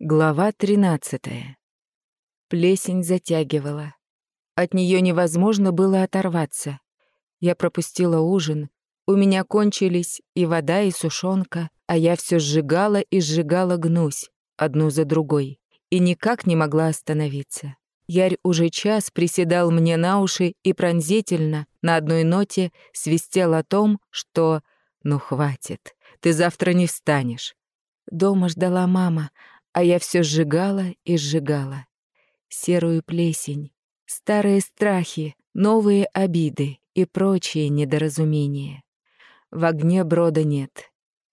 Глава 13. Плесень затягивала. От нее невозможно было оторваться. Я пропустила ужин. У меня кончились и вода, и сушонка, а я все сжигала и сжигала гнусь, одну за другой, и никак не могла остановиться. Ярь уже час приседал мне на уши и пронзительно, на одной ноте, свистел о том, что «ну хватит, ты завтра не встанешь». Дома ждала мама, а я все сжигала и сжигала. Серую плесень, старые страхи, новые обиды и прочие недоразумения. В огне брода нет.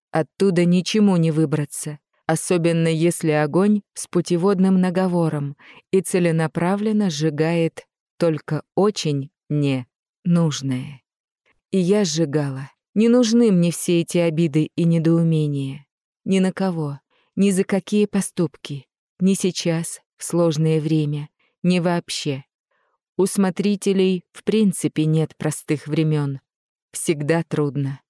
Оттуда ничему не выбраться, особенно если огонь с путеводным наговором и целенаправленно сжигает только очень не нужное. И я сжигала. Не нужны мне все эти обиды и недоумения. Ни на кого, ни за какие поступки. Ни сейчас, в сложное время, ни вообще. У смотрителей в принципе нет простых времен. Всегда трудно.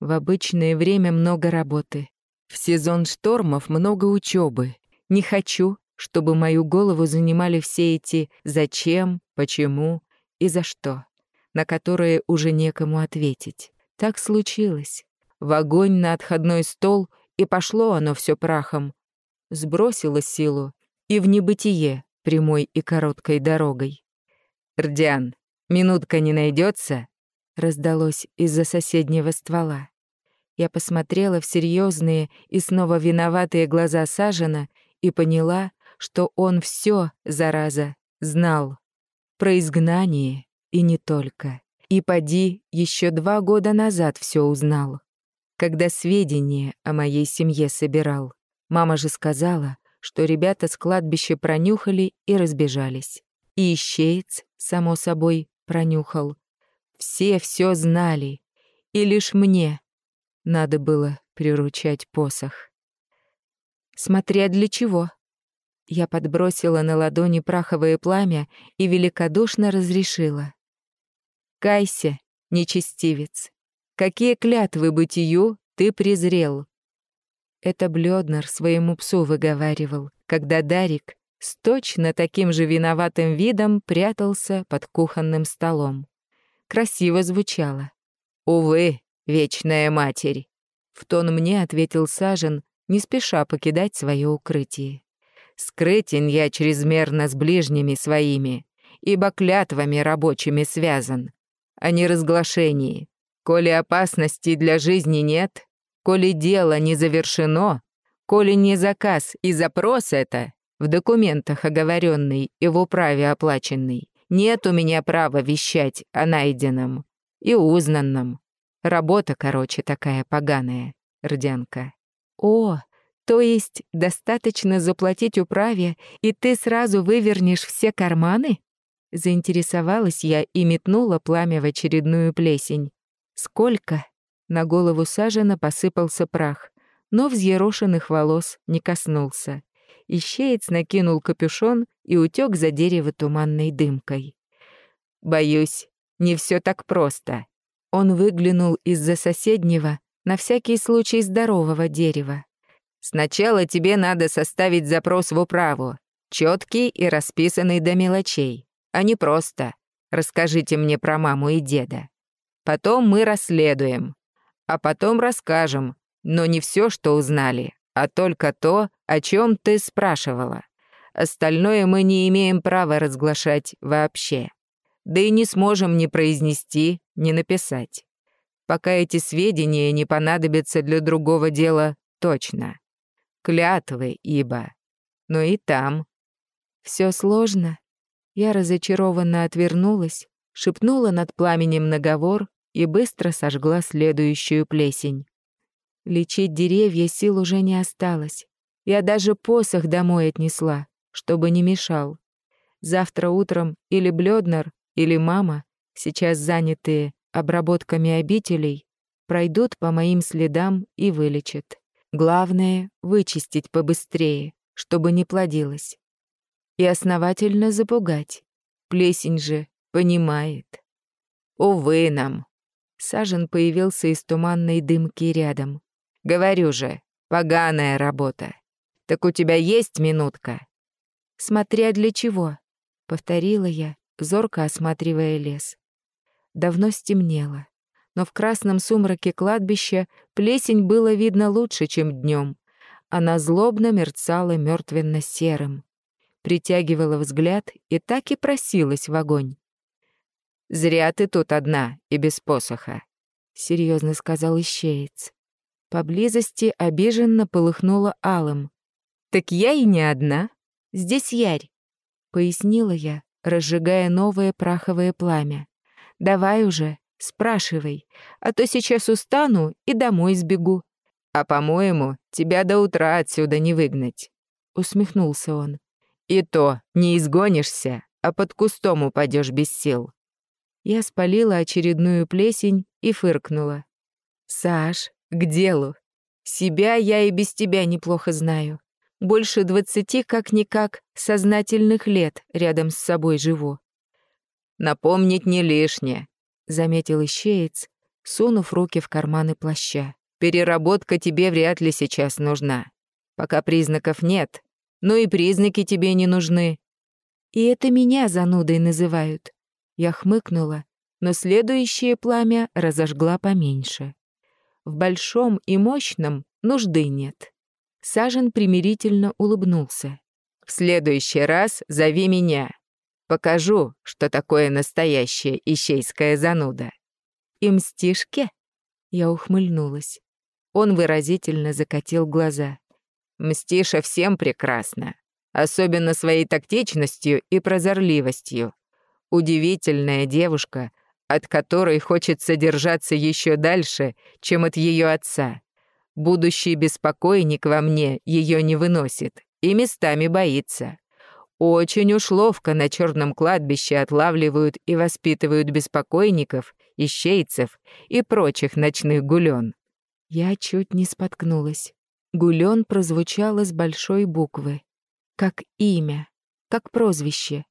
В обычное время много работы. В сезон штормов много учебы. Не хочу, чтобы мою голову занимали все эти «зачем», «почему» и «за что», на которые уже некому ответить. Так случилось. В огонь на отходной стол — и пошло оно все прахом. Сбросило силу и в небытие прямой и короткой дорогой. «Рдиан, минутка не найдется? раздалось из-за соседнего ствола. Я посмотрела в серьезные и снова виноватые глаза Сажена и поняла, что он все, зараза, знал. Про изгнание и не только. И поди еще два года назад все узнал когда сведения о моей семье собирал. Мама же сказала, что ребята с кладбища пронюхали и разбежались. И ищеец, само собой, пронюхал. Все все знали, и лишь мне надо было приручать посох. Смотря для чего. Я подбросила на ладони праховое пламя и великодушно разрешила. «Кайся, нечестивец, Какие клятвы бытию ты презрел?» Это Блёднер своему псу выговаривал, когда Дарик с точно таким же виноватым видом прятался под кухонным столом. Красиво звучало. «Увы, вечная матерь!» В тон мне ответил Сажен, не спеша покидать свое укрытие. «Скрытен я чрезмерно с ближними своими, ибо клятвами рабочими связан, а не разглашении. Коли опасности для жизни нет, коли дело не завершено, коли не заказ и запрос это в документах оговоренный и в управе оплаченный, нет у меня права вещать о найденном и узнанном. Работа, короче, такая поганая, Рдянка. О, то есть достаточно заплатить управе, и ты сразу вывернешь все карманы? Заинтересовалась я и метнула пламя в очередную плесень. Сколько? На голову Сажена посыпался прах, но взъерошенных волос не коснулся. Ищеец накинул капюшон и утек за дерево туманной дымкой. «Боюсь, не все так просто». Он выглянул из-за соседнего, на всякий случай здорового дерева. «Сначала тебе надо составить запрос в управу, четкий и расписанный до мелочей, а не просто «расскажите мне про маму и деда». Потом мы расследуем. А потом расскажем, но не все, что узнали, а только то, о чем ты спрашивала. Остальное мы не имеем права разглашать вообще. Да и не сможем ни произнести, ни написать. Пока эти сведения не понадобятся для другого дела точно. Клятвы, ибо. Но и там. Все сложно. Я разочарованно отвернулась, шепнула над пламенем наговор и быстро сожгла следующую плесень. Лечить деревья сил уже не осталось. Я даже посох домой отнесла, чтобы не мешал. Завтра утром или Блёднер, или мама, сейчас занятые обработками обителей, пройдут по моим следам и вылечат. Главное — вычистить побыстрее, чтобы не плодилось. И основательно запугать. Плесень же понимает. Увы нам, Сажен появился из туманной дымки рядом. «Говорю же, поганая работа. Так у тебя есть минутка?» «Смотря для чего», — повторила я, зорко осматривая лес. Давно стемнело, но в красном сумраке кладбища плесень было видно лучше, чем днем. Она злобно мерцала мертвенно-серым, притягивала взгляд и так и просилась в огонь. «Зря ты тут одна и без посоха», — серьезно сказал ищеец. Поблизости обиженно полыхнула алым. «Так я и не одна. Здесь Ярь», — пояснила я, разжигая новое праховое пламя. «Давай уже, спрашивай, а то сейчас устану и домой сбегу». «А, по-моему, тебя до утра отсюда не выгнать», — усмехнулся он. «И то не изгонишься, а под кустом упадешь без сил». Я спалила очередную плесень и фыркнула. «Саш, к делу. Себя я и без тебя неплохо знаю. Больше двадцати, как-никак, сознательных лет рядом с собой живу». «Напомнить не лишнее», — заметил ищеец, сунув руки в карманы плаща. «Переработка тебе вряд ли сейчас нужна. Пока признаков нет, но и признаки тебе не нужны». «И это меня занудой называют». Я хмыкнула, но следующее пламя разожгла поменьше. В большом и мощном нужды нет. Сажен примирительно улыбнулся. «В следующий раз зови меня. Покажу, что такое настоящая ищейская зануда». «И мстишки?» Я ухмыльнулась. Он выразительно закатил глаза. «Мстиша всем прекрасно, особенно своей тактичностью и прозорливостью. Удивительная девушка — от которой хочется держаться еще дальше, чем от ее отца. Будущий беспокойник во мне ее не выносит и местами боится. Очень уж ловко на черном кладбище отлавливают и воспитывают беспокойников, ищейцев и прочих ночных гулен. Я чуть не споткнулась. Гулен прозвучало с большой буквы. Как имя, как прозвище.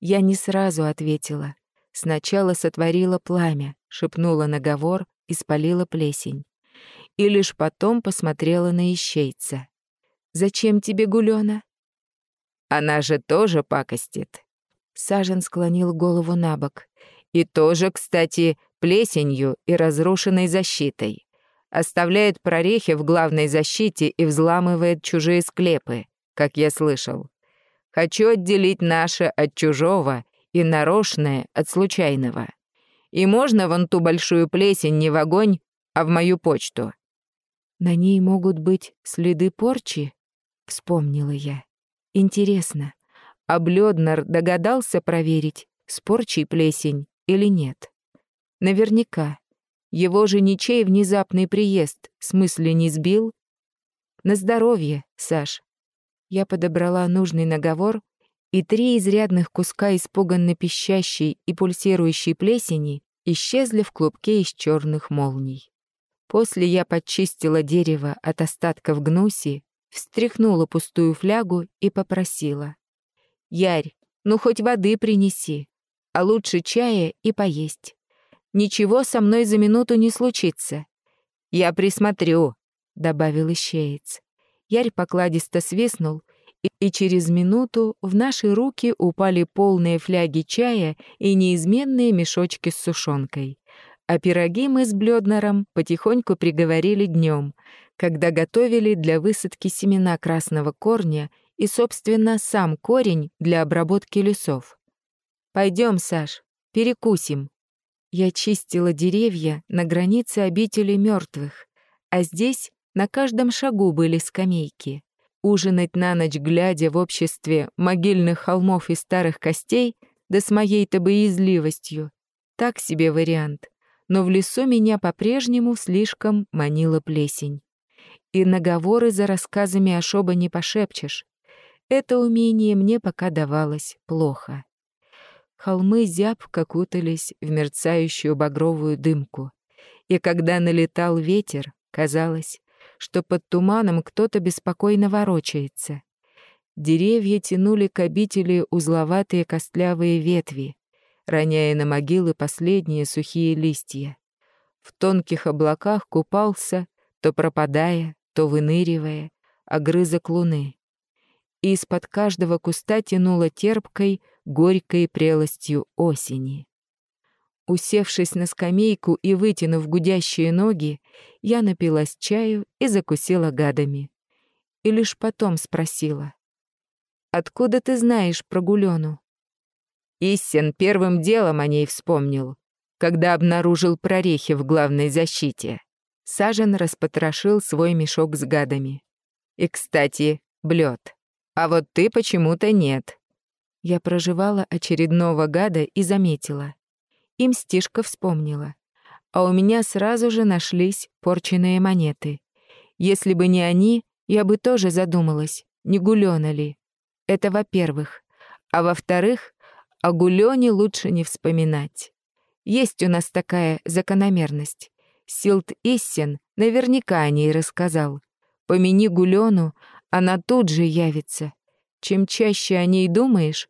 Я не сразу ответила. Сначала сотворила пламя, шепнула наговор и спалила плесень. И лишь потом посмотрела на ищейца. «Зачем тебе гулёна?» «Она же тоже пакостит». Сажен склонил голову на бок. «И тоже, кстати, плесенью и разрушенной защитой. Оставляет прорехи в главной защите и взламывает чужие склепы, как я слышал. Хочу отделить наше от чужого и нарочное от случайного. И можно вон ту большую плесень не в огонь, а в мою почту. На ней могут быть следы порчи, вспомнила я. Интересно, а Блёднер догадался проверить, с порчей плесень или нет? Наверняка. Его же ничей внезапный приезд с мысли не сбил. На здоровье, Саш. Я подобрала нужный наговор и три изрядных куска испуганно пищащей и пульсирующей плесени исчезли в клубке из черных молний. После я подчистила дерево от остатков гнуси, встряхнула пустую флягу и попросила. «Ярь, ну хоть воды принеси, а лучше чая и поесть. Ничего со мной за минуту не случится. Я присмотрю», — добавил ищеец. Ярь покладисто свистнул — и через минуту в наши руки упали полные фляги чая и неизменные мешочки с сушонкой. А пироги мы с Блёднером потихоньку приговорили днем, когда готовили для высадки семена красного корня и, собственно, сам корень для обработки лесов. Пойдем, Саш, перекусим». Я чистила деревья на границе обители мертвых, а здесь на каждом шагу были скамейки. Ужинать на ночь, глядя в обществе могильных холмов и старых костей, да с моей-то боязливостью. Так себе вариант. Но в лесу меня по-прежнему слишком манила плесень. И наговоры за рассказами Ашоба не пошепчешь. Это умение мне пока давалось плохо. Холмы зябко кутались в мерцающую багровую дымку. И когда налетал ветер, казалось, что под туманом кто-то беспокойно ворочается. Деревья тянули к обители узловатые костлявые ветви, роняя на могилы последние сухие листья. В тонких облаках купался, то пропадая, то выныривая, огрызок луны. из-под каждого куста тянуло терпкой, горькой прелостью осени. Усевшись на скамейку и вытянув гудящие ноги, я напилась чаю и закусила гадами. И лишь потом спросила. «Откуда ты знаешь про Гулену?» Иссен первым делом о ней вспомнил, когда обнаружил прорехи в главной защите. Сажен распотрошил свой мешок с гадами. «И, кстати, блёд. А вот ты почему-то нет». Я проживала очередного гада и заметила. Им стишка вспомнила. А у меня сразу же нашлись порченные монеты. Если бы не они, я бы тоже задумалась, не гулёна ли. Это во-первых. А во-вторых, о гулёне лучше не вспоминать. Есть у нас такая закономерность. Силт Иссен наверняка о ней рассказал. Помяни гулёну, она тут же явится. Чем чаще о ней думаешь,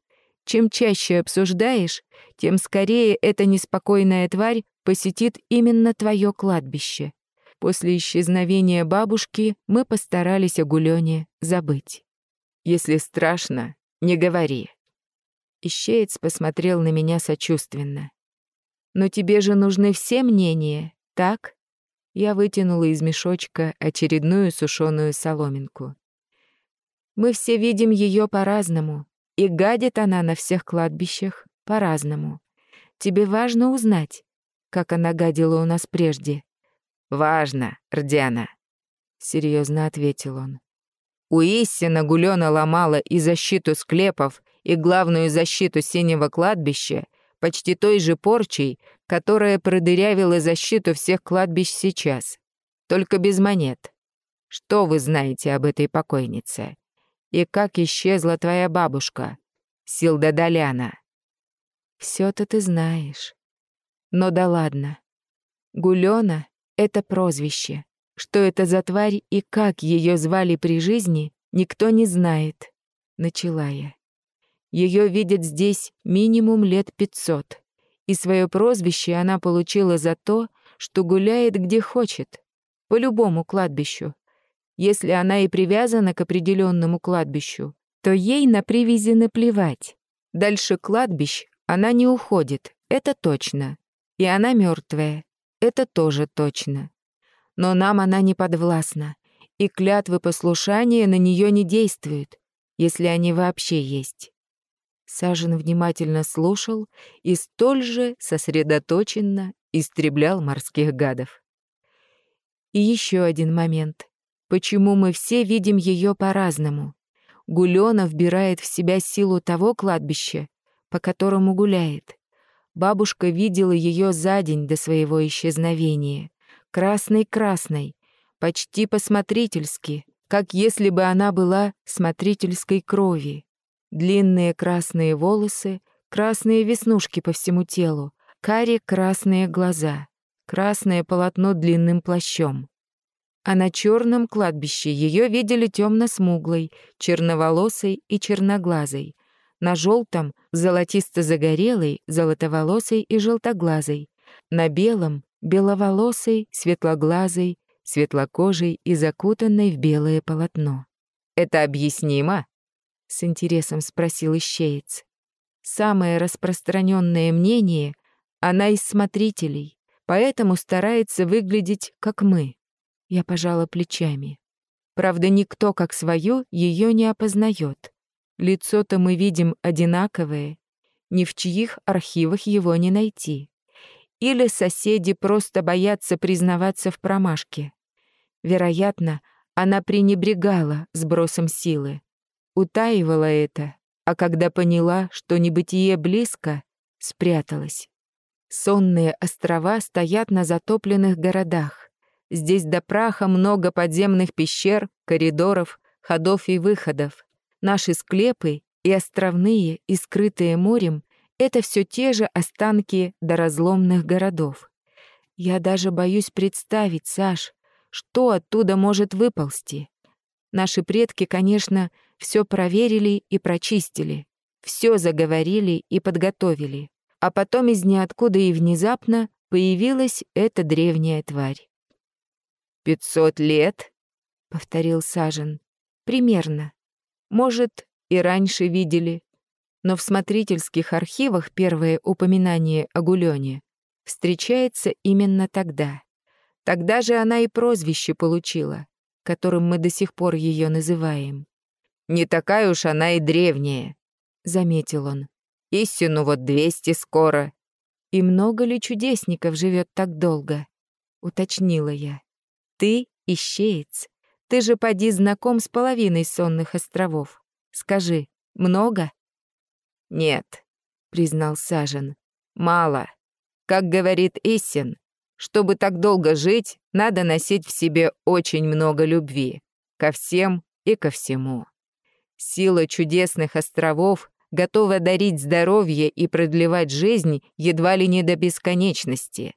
чем чаще обсуждаешь, тем скорее эта неспокойная тварь посетит именно твое кладбище. После исчезновения бабушки мы постарались о Гулёне забыть. Если страшно, не говори. Ищеец посмотрел на меня сочувственно. «Но тебе же нужны все мнения, так?» Я вытянула из мешочка очередную сушеную соломинку. «Мы все видим ее по-разному, и гадит она на всех кладбищах по-разному. Тебе важно узнать, как она гадила у нас прежде. «Важно, Рдяна», — серьезно ответил он. У Иссина Гулёна ломала и защиту склепов, и главную защиту синего кладбища почти той же порчей, которая продырявила защиту всех кладбищ сейчас, только без монет. Что вы знаете об этой покойнице? И как исчезла твоя бабушка, Силда Доляна. Всё-то ты знаешь. Но да ладно. Гулёна — это прозвище. Что это за тварь и как её звали при жизни, никто не знает. Начала я. Её видят здесь минимум лет пятьсот. И своё прозвище она получила за то, что гуляет где хочет. По любому кладбищу, если она и привязана к определенному кладбищу, то ей на привязи наплевать. Дальше кладбищ она не уходит, это точно. И она мертвая, это тоже точно. Но нам она не подвластна, и клятвы послушания на нее не действуют, если они вообще есть. Сажен внимательно слушал и столь же сосредоточенно истреблял морских гадов. И еще один момент почему мы все видим ее по-разному. Гулёна вбирает в себя силу того кладбища, по которому гуляет. Бабушка видела ее за день до своего исчезновения. Красной-красной, почти посмотрительски, как если бы она была смотрительской крови. Длинные красные волосы, красные веснушки по всему телу, карие красные глаза, красное полотно длинным плащом а на черном кладбище ее видели темно-смуглой, черноволосой и черноглазой, на желтом — золотисто-загорелой, золотоволосой и желтоглазой, на белом — беловолосой, светлоглазой, светлокожей и закутанной в белое полотно. «Это объяснимо?» — с интересом спросил ищеец. «Самое распространенное мнение — она из смотрителей, поэтому старается выглядеть как мы». Я пожала плечами. Правда, никто как свою ее не опознает. Лицо-то мы видим одинаковое, ни в чьих архивах его не найти. Или соседи просто боятся признаваться в промашке. Вероятно, она пренебрегала сбросом силы, утаивала это, а когда поняла, что небытие близко, спряталась. Сонные острова стоят на затопленных городах. Здесь до праха много подземных пещер, коридоров, ходов и выходов. Наши склепы и островные, и скрытые морем — это все те же останки доразломных городов. Я даже боюсь представить, Саш, что оттуда может выползти. Наши предки, конечно, все проверили и прочистили, все заговорили и подготовили. А потом из ниоткуда и внезапно появилась эта древняя тварь. «Пятьсот лет?» — повторил Сажен. «Примерно. Может, и раньше видели. Но в смотрительских архивах первое упоминание о Гулёне встречается именно тогда. Тогда же она и прозвище получила, которым мы до сих пор ее называем. «Не такая уж она и древняя», — заметил он. «Истину вот двести скоро». «И много ли чудесников живет так долго?» — уточнила я. «Ты — ищеец. Ты же поди знаком с половиной сонных островов. Скажи, много?» «Нет», — признал Сажен. «Мало. Как говорит Иссин, чтобы так долго жить, надо носить в себе очень много любви. Ко всем и ко всему. Сила чудесных островов готова дарить здоровье и продлевать жизнь едва ли не до бесконечности.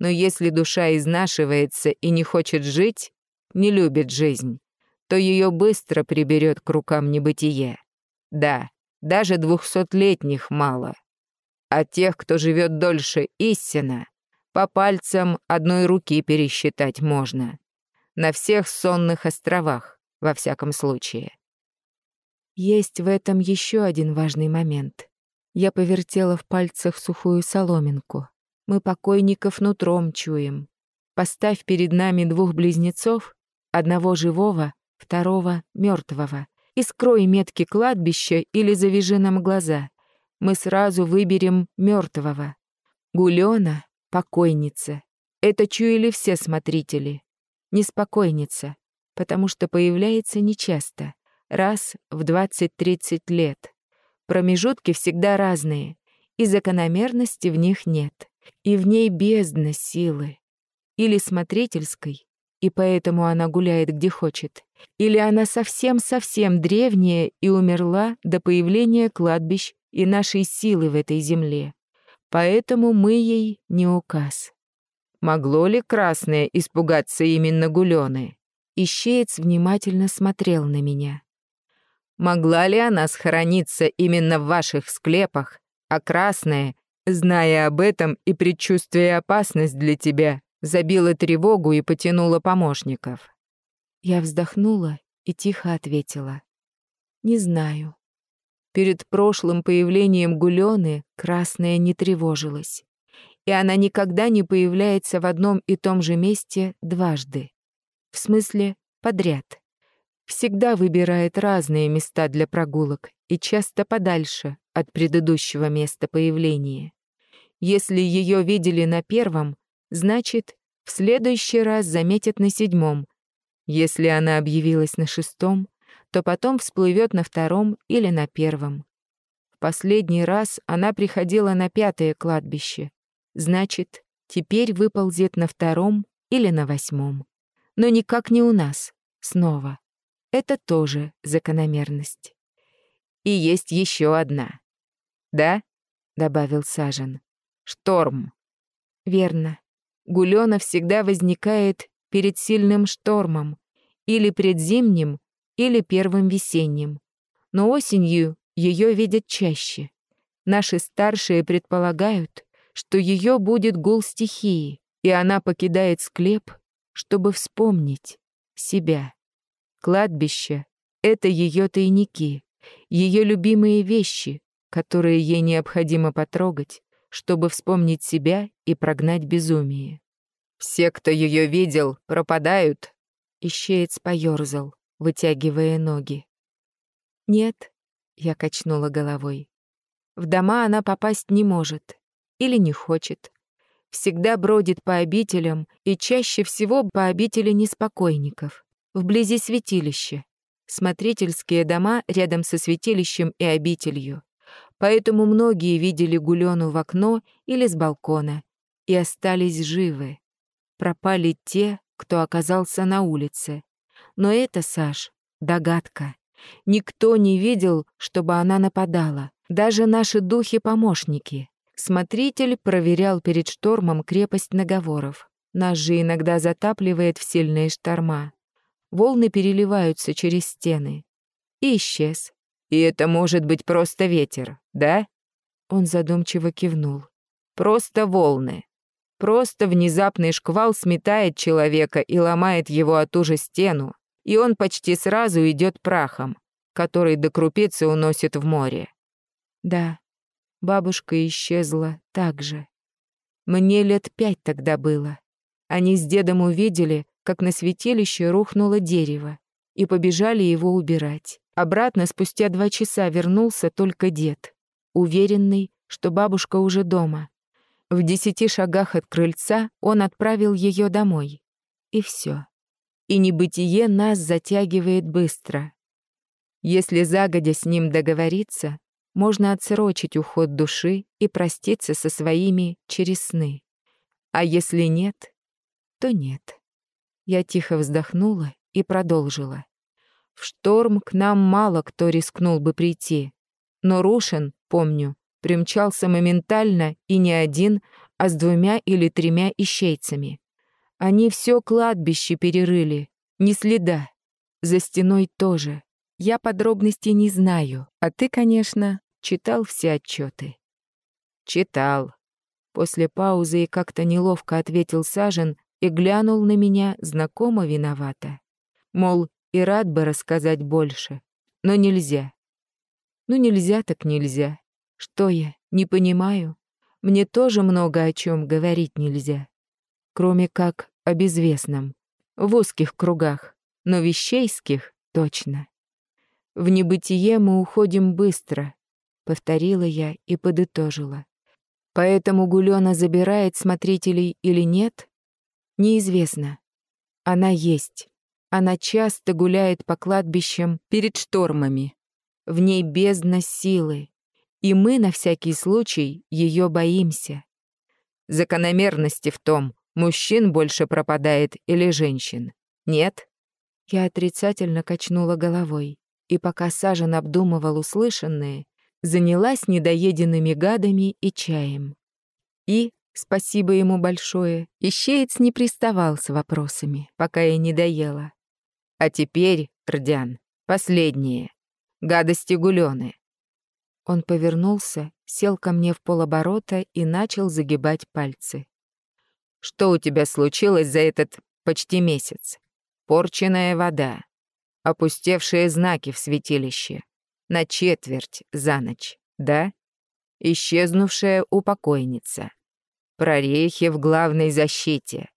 Но если душа изнашивается и не хочет жить, не любит жизнь, то ее быстро приберет к рукам небытие. Да, даже двухсотлетних мало. А тех, кто живет дольше истина, по пальцам одной руки пересчитать можно. На всех сонных островах, во всяком случае. Есть в этом еще один важный момент. Я повертела в пальцах сухую соломинку. Мы покойников нутром чуем. Поставь перед нами двух близнецов, одного живого, второго мертвого, и скрой метки кладбища или завяжи нам глаза. Мы сразу выберем мертвого. Гулёна — покойница. Это чуяли все смотрители. Неспокойница, потому что появляется нечасто, раз в 20-30 лет. Промежутки всегда разные, и закономерности в них нет. И в ней бездна силы. Или смотрительской, и поэтому она гуляет где хочет. Или она совсем-совсем древняя и умерла до появления кладбищ и нашей силы в этой земле. Поэтому мы ей не указ. Могло ли красное испугаться именно гулёны? Ищеец внимательно смотрел на меня. Могла ли она схорониться именно в ваших склепах, а красная, зная об этом и предчувствуя опасность для тебя, забила тревогу и потянула помощников. Я вздохнула и тихо ответила. «Не знаю». Перед прошлым появлением Гулёны красная не тревожилась, и она никогда не появляется в одном и том же месте дважды. В смысле, подряд. Всегда выбирает разные места для прогулок и часто подальше от предыдущего места появления. Если ее видели на первом, значит, в следующий раз заметят на седьмом. Если она объявилась на шестом, то потом всплывет на втором или на первом. В последний раз она приходила на пятое кладбище. Значит, теперь выползет на втором или на восьмом. Но никак не у нас. Снова. Это тоже закономерность. И есть еще одна. «Да?» — добавил Сажен. «Шторм». «Верно. Гулёна всегда возникает перед сильным штормом, или предзимним, или первым весенним. Но осенью ее видят чаще. Наши старшие предполагают, что ее будет гул стихии, и она покидает склеп, чтобы вспомнить себя. Кладбище — это ее тайники, ее любимые вещи, которые ей необходимо потрогать, чтобы вспомнить себя и прогнать безумие. «Все, кто ее видел, пропадают?» Ищеец поёрзал, вытягивая ноги. «Нет», — я качнула головой. «В дома она попасть не может или не хочет. Всегда бродит по обителям и чаще всего по обители неспокойников, вблизи святилища. Смотрительские дома рядом со святилищем и обителью. Поэтому многие видели Гулену в окно или с балкона и остались живы. Пропали те, кто оказался на улице. Но это, Саш, догадка. Никто не видел, чтобы она нападала. Даже наши духи-помощники. Смотритель проверял перед штормом крепость наговоров. Нас же иногда затапливает в сильные шторма. Волны переливаются через стены. И исчез. И это может быть просто ветер, да? Он задумчиво кивнул. Просто волны. Просто внезапный шквал сметает человека и ломает его о ту же стену, и он почти сразу идет прахом. который до крупицы уносит в море. Да, бабушка исчезла так же. Мне лет пять тогда было. Они с дедом увидели, как на святилище рухнуло дерево, и побежали его убирать. Обратно спустя два часа вернулся только дед, уверенный, что бабушка уже дома. В десяти шагах от крыльца он отправил ее домой. И все. И небытие нас затягивает быстро. Если загодя с ним договориться, можно отсрочить уход души и проститься со своими через сны. А если нет, то нет. Я тихо вздохнула и продолжила. В шторм к нам мало кто рискнул бы прийти. Но Рушин, помню, примчался моментально и не один, а с двумя или тремя ищейцами. Они все кладбище перерыли, ни следа. За стеной тоже. Я подробностей не знаю, а ты, конечно, читал все отчеты. Читал. После паузы и как-то неловко ответил Сажен и глянул на меня знакомо виновато. Мол, и рад бы рассказать больше, но нельзя. Ну нельзя так нельзя. Что я, не понимаю? Мне тоже много о чем говорить нельзя. Кроме как о безвестном. В узких кругах, но вещейских точно. В небытие мы уходим быстро, повторила я и подытожила. Поэтому Гулёна забирает смотрителей или нет, неизвестно. Она есть. Она часто гуляет по кладбищам перед штормами. В ней бездна силы, и мы на всякий случай ее боимся. Закономерности в том, мужчин больше пропадает или женщин. Нет? Я отрицательно качнула головой, и пока Сажен обдумывал услышанное, занялась недоеденными гадами и чаем. И, спасибо ему большое, ищеец не приставал с вопросами, пока я не доела. А теперь, Рдян, последнее. Гадости гулёны. Он повернулся, сел ко мне в полоборота и начал загибать пальцы. «Что у тебя случилось за этот почти месяц? Порченная вода, опустевшие знаки в святилище, на четверть за ночь, да? Исчезнувшая упокойница, прорехи в главной защите,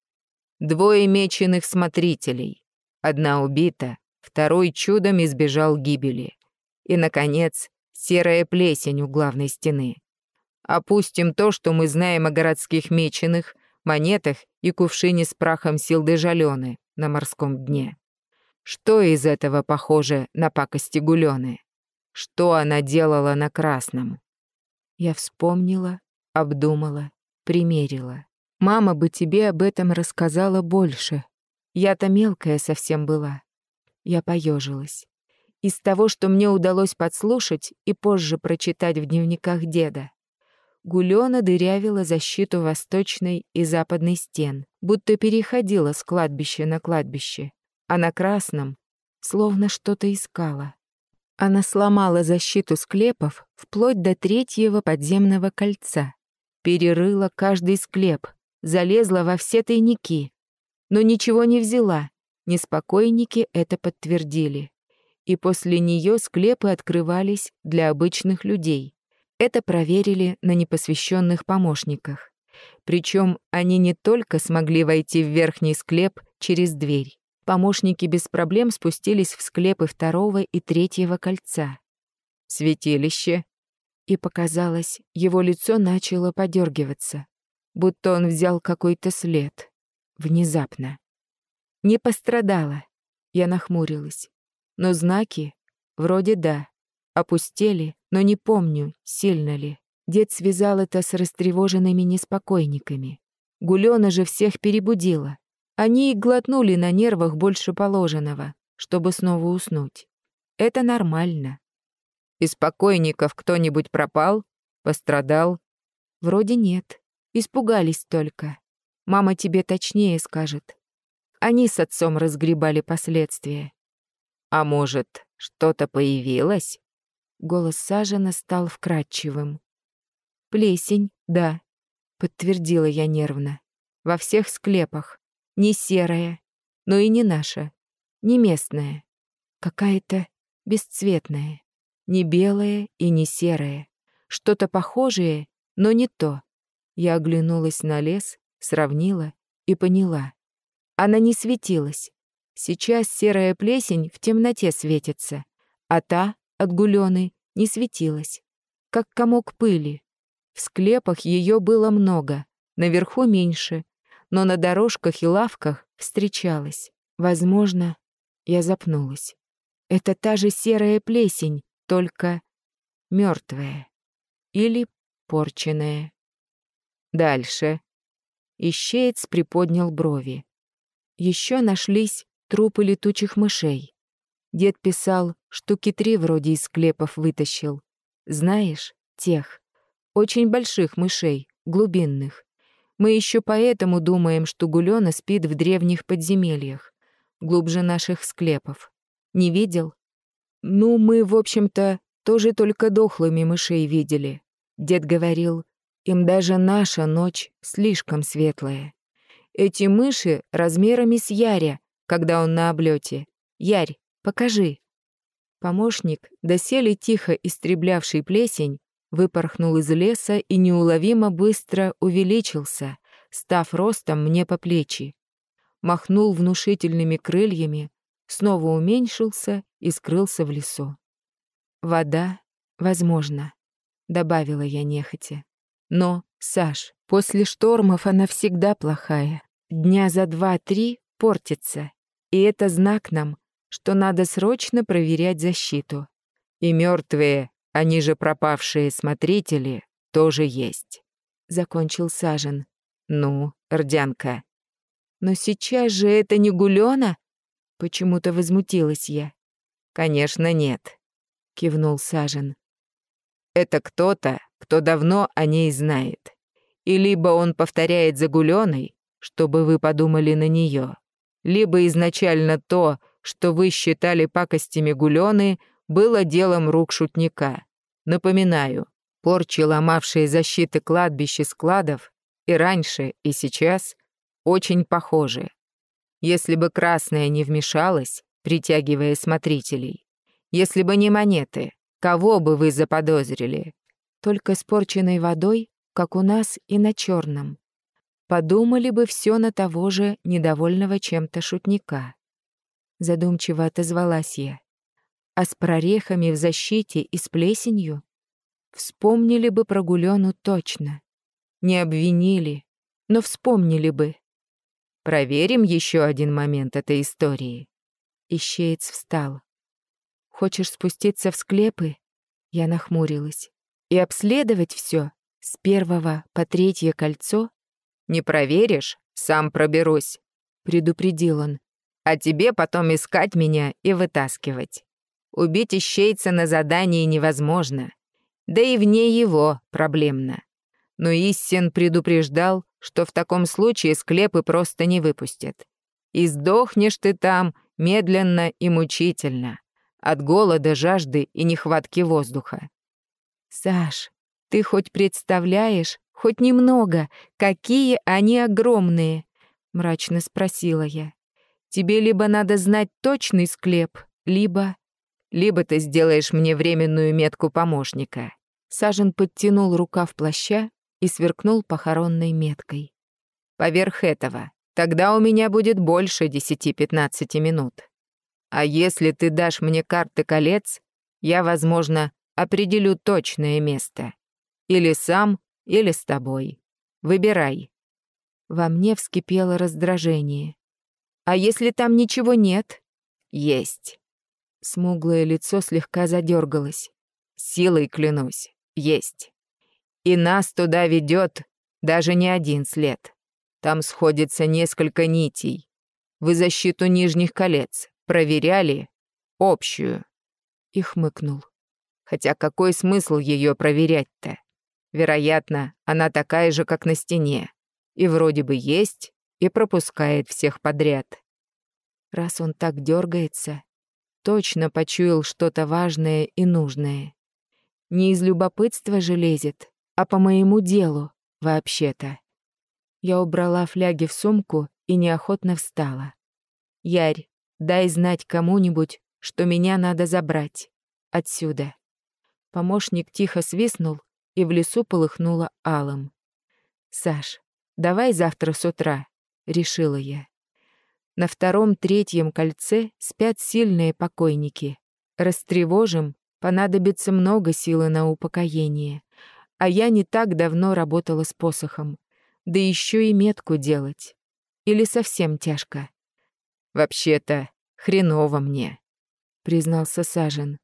двое меченых смотрителей, одна убита, второй чудом избежал гибели, и, наконец, серая плесень у главной стены. Опустим то, что мы знаем о городских меченых, монетах и кувшине с прахом Силды-Жалёны на морском дне. Что из этого похоже на пакости Гулёны? Что она делала на красном? Я вспомнила, обдумала, примерила. Мама бы тебе об этом рассказала больше. Я-то мелкая совсем была. Я поежилась из того, что мне удалось подслушать и позже прочитать в дневниках деда. Гулёна дырявила защиту восточной и западной стен, будто переходила с кладбища на кладбище, а на красном словно что-то искала. Она сломала защиту склепов вплоть до третьего подземного кольца, перерыла каждый склеп, залезла во все тайники, но ничего не взяла, неспокойники это подтвердили и после нее склепы открывались для обычных людей. Это проверили на непосвященных помощниках. Причем они не только смогли войти в верхний склеп через дверь. Помощники без проблем спустились в склепы второго и третьего кольца. Святилище. И показалось, его лицо начало подергиваться, будто он взял какой-то след. Внезапно. Не пострадала. Я нахмурилась. Но знаки вроде да. Опустели, но не помню, сильно ли. Дед связал это с растревоженными неспокойниками. Гулёна же всех перебудила. Они и глотнули на нервах больше положенного, чтобы снова уснуть. Это нормально. Из покойников кто-нибудь пропал? Пострадал? Вроде нет. Испугались только. Мама тебе точнее скажет. Они с отцом разгребали последствия. А может, что-то появилось? Голос Сажена стал вкрадчивым. Плесень, да, подтвердила я нервно. Во всех склепах. Не серая, но и не наша. Не местная. Какая-то бесцветное. Не белое и не серое. Что-то похожее, но не то. Я оглянулась на лес, сравнила и поняла. Она не светилась. Сейчас серая плесень в темноте светится, а та, от гулёны, не светилась. Как комок пыли. В склепах ее было много, наверху меньше, но на дорожках и лавках встречалась. Возможно, я запнулась. Это та же серая плесень, только мертвая или порченная. Дальше. Ищеец приподнял брови. Еще нашлись трупы летучих мышей. Дед писал, штуки три вроде из склепов вытащил. Знаешь, тех. Очень больших мышей, глубинных. Мы еще поэтому думаем, что Гулёна спит в древних подземельях, глубже наших склепов. Не видел? Ну, мы, в общем-то, тоже только дохлыми мышей видели. Дед говорил, им даже наша ночь слишком светлая. Эти мыши размерами с Яря, когда он на облете. Ярь, покажи. Помощник, доселе тихо истреблявший плесень, выпорхнул из леса и неуловимо быстро увеличился, став ростом мне по плечи. Махнул внушительными крыльями, снова уменьшился и скрылся в лесу. «Вода, возможно», — добавила я нехотя. «Но, Саш, после штормов она всегда плохая. Дня за два-три портится. И это знак нам, что надо срочно проверять защиту. И мертвые, они же пропавшие смотрители, тоже есть», — закончил Сажен. «Ну, Рдянка». «Но сейчас же это не Гулёна?» Почему-то возмутилась я. «Конечно, нет», — кивнул Сажен. «Это кто-то, кто давно о ней знает. И либо он повторяет за Гулёной, чтобы вы подумали на неё, либо изначально то, что вы считали пакостями Гулёны, было делом рук шутника. Напоминаю, порчи, ломавшие защиты кладбищ и складов, и раньше, и сейчас, очень похожи. Если бы красная не вмешалась, притягивая смотрителей. Если бы не монеты, кого бы вы заподозрили? Только испорченной водой, как у нас и на черном. Подумали бы все на того же недовольного чем-то шутника. Задумчиво отозвалась я. А с прорехами в защите и с плесенью? Вспомнили бы про Гулёну точно. Не обвинили, но вспомнили бы. Проверим еще один момент этой истории. Ищеец встал. Хочешь спуститься в склепы? Я нахмурилась. И обследовать все с первого по третье кольцо? Не проверишь, сам проберусь, предупредил он. А тебе потом искать меня и вытаскивать. Убить ищейца на задании невозможно. Да и вне его проблемно. Но Иссен предупреждал, что в таком случае склепы просто не выпустят. И сдохнешь ты там медленно и мучительно, от голода, жажды и нехватки воздуха. «Саш, ты хоть представляешь, хоть немного, какие они огромные?» — мрачно спросила я. «Тебе либо надо знать точный склеп, либо...» «Либо ты сделаешь мне временную метку помощника». Сажен подтянул рукав плаща и сверкнул похоронной меткой. «Поверх этого. Тогда у меня будет больше 10-15 минут. А если ты дашь мне карты колец, я, возможно, определю точное место. Или сам, или с тобой. Выбирай». Во мне вскипело раздражение. «А если там ничего нет?» «Есть». Смуглое лицо слегка задергалось. «Силой клянусь, есть». И нас туда ведет даже не один след. Там сходится несколько нитей. Вы защиту нижних колец проверяли? Общую. И хмыкнул. Хотя какой смысл ее проверять-то? Вероятно, она такая же, как на стене. И вроде бы есть, и пропускает всех подряд. Раз он так дергается, точно почуял что-то важное и нужное. Не из любопытства же лезет, а по моему делу, вообще-то. Я убрала фляги в сумку и неохотно встала. «Ярь, дай знать кому-нибудь, что меня надо забрать. Отсюда. Помощник тихо свистнул, и в лесу полыхнуло алым. «Саш, давай завтра с утра», — решила я. На втором-третьем кольце спят сильные покойники. Растревожим, понадобится много силы на упокоение. А я не так давно работала с посохом. Да еще и метку делать. Или совсем тяжко. «Вообще-то, хреново мне», — признался Сажен.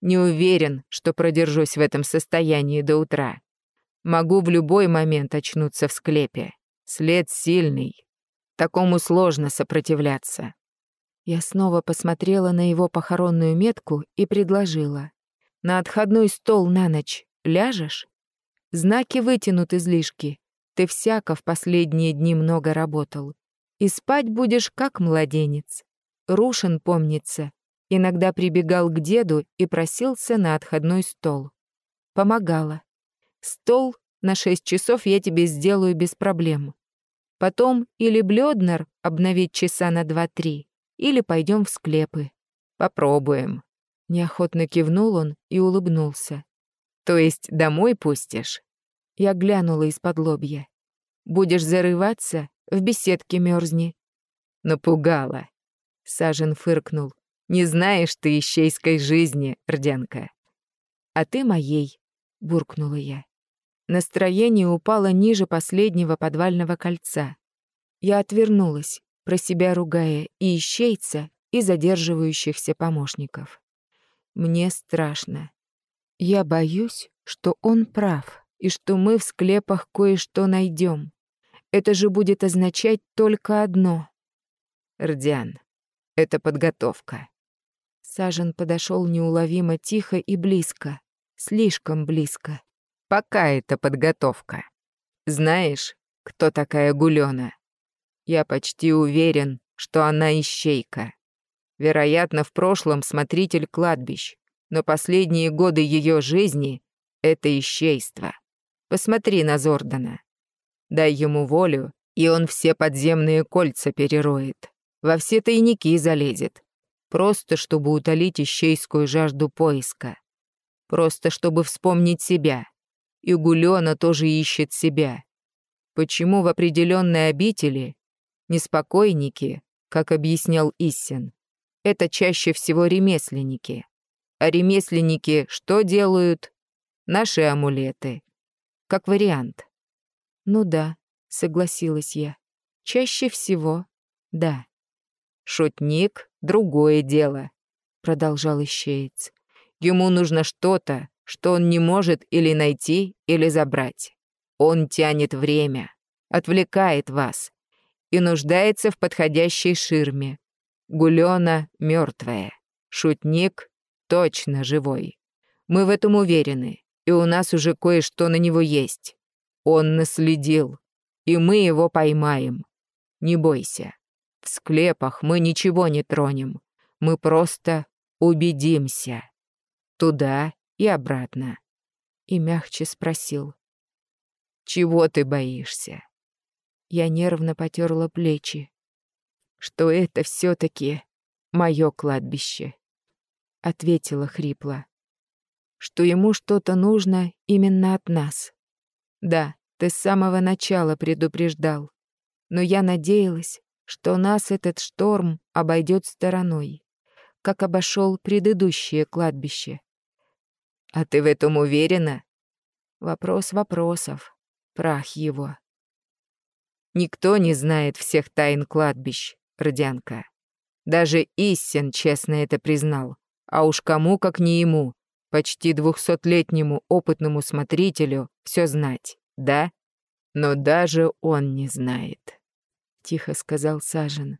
«Не уверен, что продержусь в этом состоянии до утра. Могу в любой момент очнуться в склепе. След сильный, Такому сложно сопротивляться. Я снова посмотрела на его похоронную метку и предложила. «На отходной стол на ночь ляжешь? Знаки вытянут излишки. Ты всяко в последние дни много работал. И спать будешь как младенец. Рушин, помнится, иногда прибегал к деду и просился на отходной стол. Помогала. Стол на шесть часов я тебе сделаю без проблем. Потом или Блёднер обновить часа на два-три, или пойдем в склепы. Попробуем. Неохотно кивнул он и улыбнулся. То есть домой пустишь? Я глянула из-под лобья. Будешь зарываться, в беседке мерзни. Напугала. Сажен фыркнул. Не знаешь ты ищейской жизни, Рдянка. А ты моей, буркнула я. Настроение упало ниже последнего подвального кольца. Я отвернулась, про себя ругая и ищейца, и задерживающихся помощников. Мне страшно. Я боюсь, что он прав, и что мы в склепах кое-что найдем. Это же будет означать только одно. Рдян, это подготовка. Сажен подошел неуловимо тихо и близко, слишком близко. Пока это подготовка. Знаешь, кто такая Гулёна? Я почти уверен, что она ищейка. Вероятно, в прошлом смотритель кладбищ, но последние годы ее жизни — это ищейство. Посмотри на Зордана. Дай ему волю, и он все подземные кольца перероет, во все тайники залезет, просто чтобы утолить ищейскую жажду поиска, просто чтобы вспомнить себя, и Гулёна тоже ищет себя. Почему в определенной обители неспокойники, как объяснял Иссен, это чаще всего ремесленники. А ремесленники что делают? Наши амулеты. Как вариант. Ну да, согласилась я. Чаще всего, да. Шутник — другое дело, продолжал ищеец. Ему нужно что-то, что он не может или найти, или забрать. Он тянет время, отвлекает вас и нуждается в подходящей ширме. Гулёна мертвая, шутник точно живой. Мы в этом уверены, и у нас уже кое-что на него есть. Он наследил, и мы его поймаем. Не бойся. В склепах мы ничего не тронем. Мы просто убедимся. Туда и обратно. И мягче спросил. «Чего ты боишься?» Я нервно потерла плечи. «Что это все таки мое кладбище», — ответила хрипло. «Что ему что-то нужно именно от нас. Да, ты с самого начала предупреждал, но я надеялась, что нас этот шторм обойдет стороной, как обошел предыдущее кладбище. А ты в этом уверена? Вопрос вопросов. Прах его. Никто не знает всех тайн кладбищ, Родянка. Даже Иссен честно это признал. А уж кому, как не ему, почти двухсотлетнему опытному смотрителю, все знать, да? Но даже он не знает, — тихо сказал Сажен.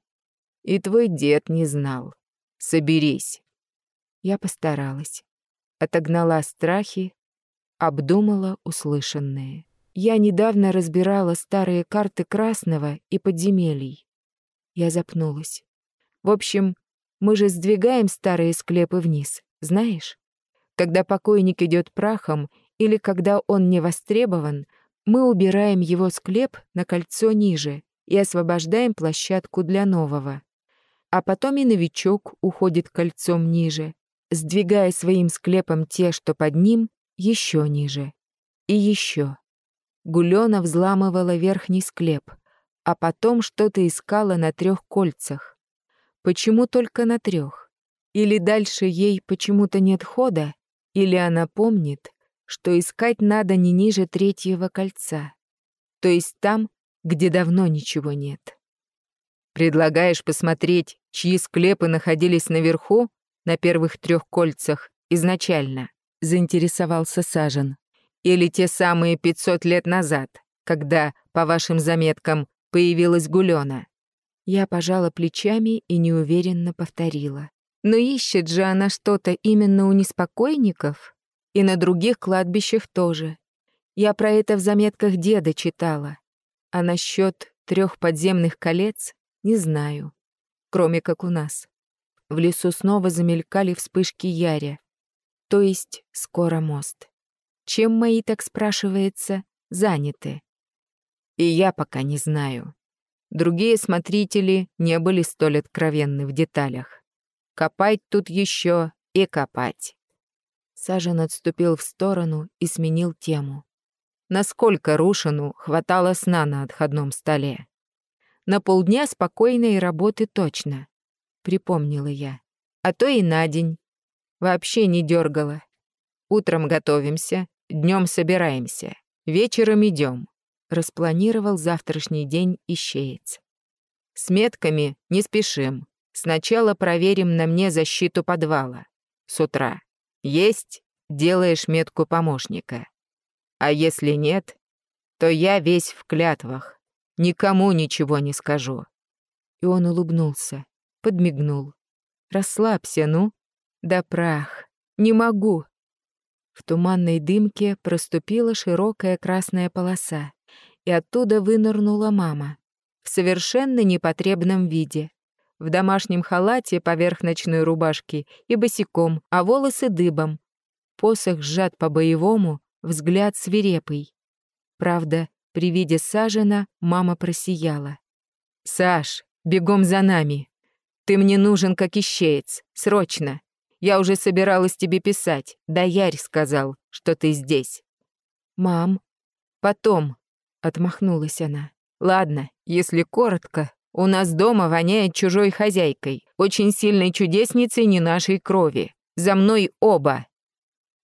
И твой дед не знал. Соберись. Я постаралась отогнала страхи, обдумала услышанное. Я недавно разбирала старые карты Красного и подземелий. Я запнулась. В общем, мы же сдвигаем старые склепы вниз, знаешь? Когда покойник идет прахом или когда он не востребован, мы убираем его склеп на кольцо ниже и освобождаем площадку для нового. А потом и новичок уходит кольцом ниже, сдвигая своим склепом те, что под ним, еще ниже. И еще. Гулёна взламывала верхний склеп, а потом что-то искала на трех кольцах. Почему только на трех? Или дальше ей почему-то нет хода, или она помнит, что искать надо не ниже третьего кольца, то есть там, где давно ничего нет. Предлагаешь посмотреть, чьи склепы находились наверху, на первых трех кольцах, изначально? Заинтересовался Сажен. Или те самые 500 лет назад, когда, по вашим заметкам, появилась Гулёна? Я пожала плечами и неуверенно повторила. Но ищет же она что-то именно у неспокойников? И на других кладбищах тоже. Я про это в заметках деда читала. А насчет трех подземных колец не знаю. Кроме как у нас. В лесу снова замелькали вспышки яря. То есть скоро мост. Чем мои, так спрашивается, заняты? И я пока не знаю. Другие смотрители не были столь откровенны в деталях. Копать тут еще и копать. Сажен отступил в сторону и сменил тему. Насколько Рушину хватало сна на отходном столе? На полдня спокойной работы точно, припомнила я. А то и на день. Вообще не дергала. Утром готовимся, днем собираемся, вечером идем. Распланировал завтрашний день ищеец. С метками не спешим. Сначала проверим на мне защиту подвала. С утра. Есть — делаешь метку помощника. А если нет, то я весь в клятвах. Никому ничего не скажу». И он улыбнулся, подмигнул. «Расслабься, ну. Да прах. Не могу». В туманной дымке проступила широкая красная полоса и оттуда вынырнула мама в совершенно непотребном виде. В домашнем халате поверх ночной рубашки и босиком, а волосы дыбом. Посох сжат по-боевому, взгляд свирепый. Правда, при виде Сажена мама просияла. «Саш, бегом за нами. Ты мне нужен как ищеец, срочно. Я уже собиралась тебе писать, да Ярь сказал, что ты здесь». «Мам, потом», Отмахнулась она. «Ладно, если коротко, у нас дома воняет чужой хозяйкой, очень сильной чудесницей не нашей крови. За мной оба!»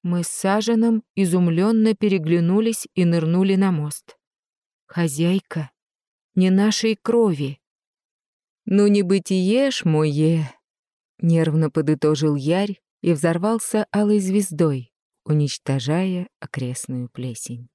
Мы с Саженом изумленно переглянулись и нырнули на мост. «Хозяйка? Не нашей крови?» «Ну не бытие ж мое!» Нервно подытожил Ярь и взорвался алой звездой, уничтожая окрестную плесень.